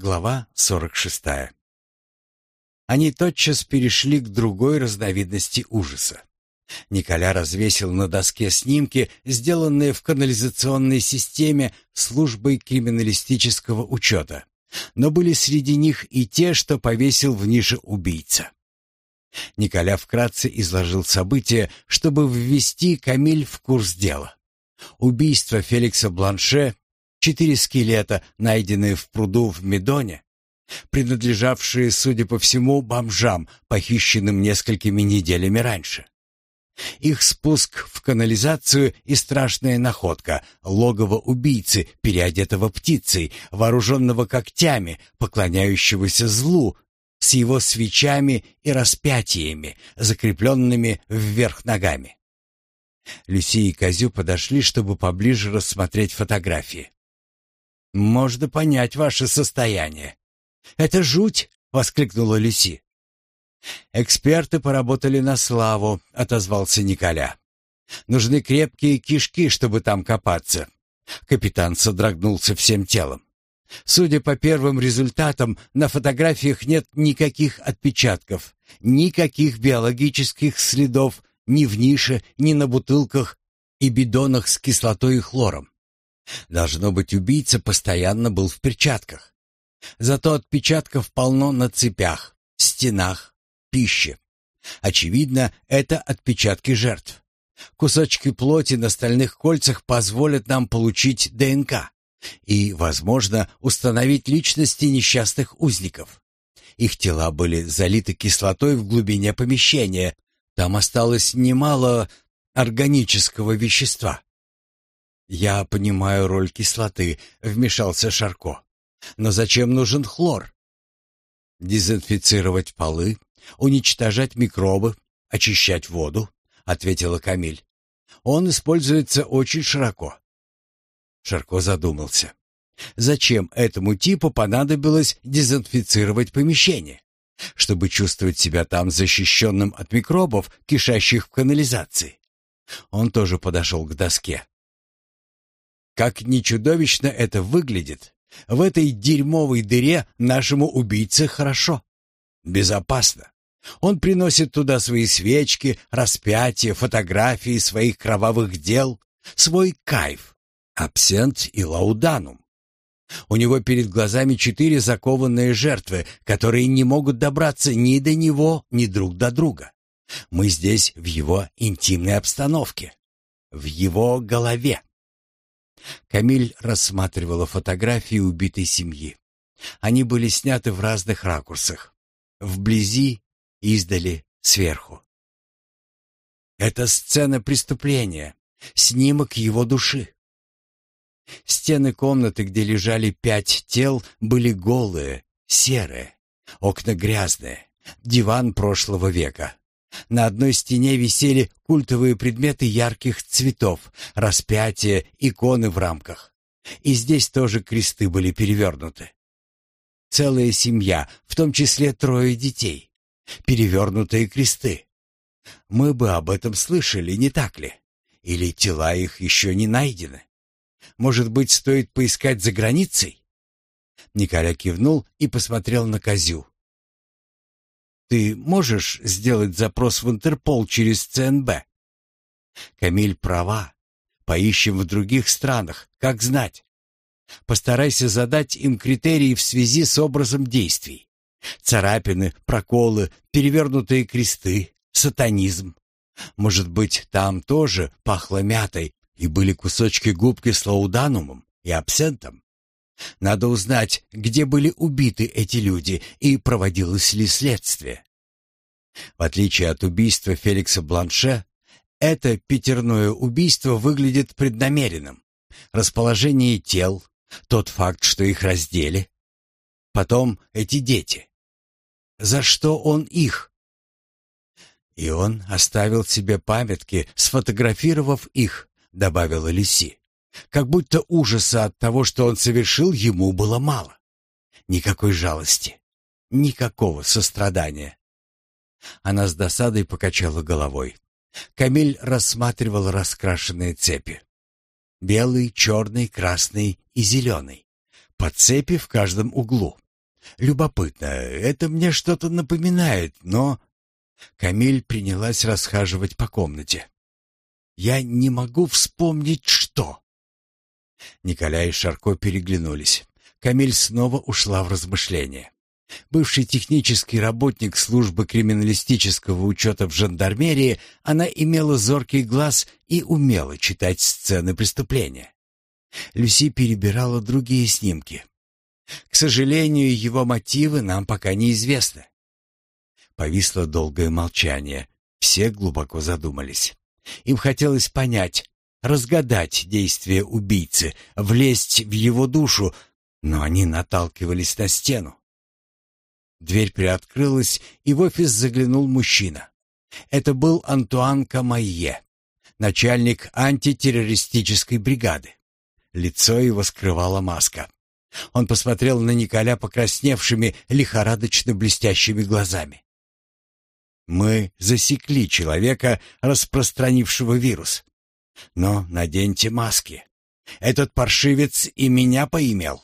Глава 46. Они тотчас перешли к другой разновидности ужаса. Николя развесил на доске снимки, сделанные в канализационной системе службой криминалистического учета. Но были среди них и те, что повесил в нише убийца. Николя вкратце изложил события, чтобы ввести Камиль в курс дела. Убийство Феликса Бланше Четыре скелета, найденные в пруду в Медоне, принадлежавшие, судя по всему, бомжам, похищенным несколькими неделями раньше. Их спуск в канализацию и страшная находка — логово убийцы, переодетого птицей, вооруженного когтями, поклоняющегося злу, с его свечами и распятиями, закрепленными вверх ногами. Люси и Козю подошли, чтобы поближе рассмотреть фотографии. Можно понять ваше состояние. Это жуть, воскликнула Люси. Эксперты поработали на славу, отозвался Николя. Нужны крепкие кишки, чтобы там копаться. Капитан содрогнулся всем телом. Судя по первым результатам, на фотографиях нет никаких отпечатков, никаких биологических следов ни в нише, ни на бутылках и бидонах с кислотой и хлором. Должно быть, убийца постоянно был в перчатках. Зато отпечатков полно на цепях, стенах, пище. Очевидно, это отпечатки жертв. Кусочки плоти на стальных кольцах позволят нам получить ДНК и, возможно, установить личности несчастных узников. Их тела были залиты кислотой в глубине помещения. Там осталось немало органического вещества. «Я понимаю роль кислоты», — вмешался Шарко. «Но зачем нужен хлор?» «Дезинфицировать полы, уничтожать микробы, очищать воду», — ответила Камиль. «Он используется очень широко». Шарко задумался. Зачем этому типу понадобилось дезинфицировать помещение? Чтобы чувствовать себя там защищенным от микробов, кишащих в канализации. Он тоже подошел к доске. Как ни чудовищно это выглядит, в этой дерьмовой дыре нашему убийце хорошо, безопасно. Он приносит туда свои свечки, распятия, фотографии своих кровавых дел, свой кайф, абсент и лауданум. У него перед глазами четыре закованные жертвы, которые не могут добраться ни до него, ни друг до друга. Мы здесь в его интимной обстановке, в его голове. Камиль рассматривала фотографии убитой семьи. Они были сняты в разных ракурсах. Вблизи, издали, сверху. Это сцена преступления, снимок его души. Стены комнаты, где лежали пять тел, были голые, серые, окна грязные, диван прошлого века. На одной стене висели культовые предметы ярких цветов, распятия, иконы в рамках. И здесь тоже кресты были перевернуты. Целая семья, в том числе трое детей. Перевернутые кресты. Мы бы об этом слышали, не так ли? Или тела их еще не найдены? Может быть, стоит поискать за границей? Николя кивнул и посмотрел на Козю. Ты можешь сделать запрос в Интерпол через ЦНБ? Камиль права. Поищем в других странах, как знать. Постарайся задать им критерии в связи с образом действий. Царапины, проколы, перевернутые кресты, сатанизм. Может быть, там тоже пахло мятой и были кусочки губки с лауданумом и абсентом. Надо узнать, где были убиты эти люди и проводилось ли следствие. В отличие от убийства Феликса Бланше, это пятерное убийство выглядит преднамеренным. Расположение тел, тот факт, что их раздели. Потом эти дети. За что он их? И он оставил себе памятки, сфотографировав их, добавила Лиси. Как будто ужаса от того, что он совершил, ему было мало. Никакой жалости, никакого сострадания. Она с досадой покачала головой. Камиль рассматривал раскрашенные цепи. Белый, черный, красный и зеленый. По цепи в каждом углу. Любопытно, это мне что-то напоминает, но...» Камиль принялась расхаживать по комнате. «Я не могу вспомнить, что...» Николя и Шарко переглянулись. Камиль снова ушла в размышления. Бывший технический работник службы криминалистического учета в жандармерии, она имела зоркий глаз и умела читать сцены преступления. Люси перебирала другие снимки. К сожалению, его мотивы нам пока неизвестны. Повисло долгое молчание. Все глубоко задумались. Им хотелось понять, разгадать действия убийцы, влезть в его душу, но они наталкивались на стену. Дверь приоткрылась, и в офис заглянул мужчина. Это был Антуан Камайе, начальник антитеррористической бригады. Лицо его скрывала маска. Он посмотрел на Николя покрасневшими, лихорадочно блестящими глазами. «Мы засекли человека, распространившего вирус. Но наденьте маски. Этот паршивец и меня поимел.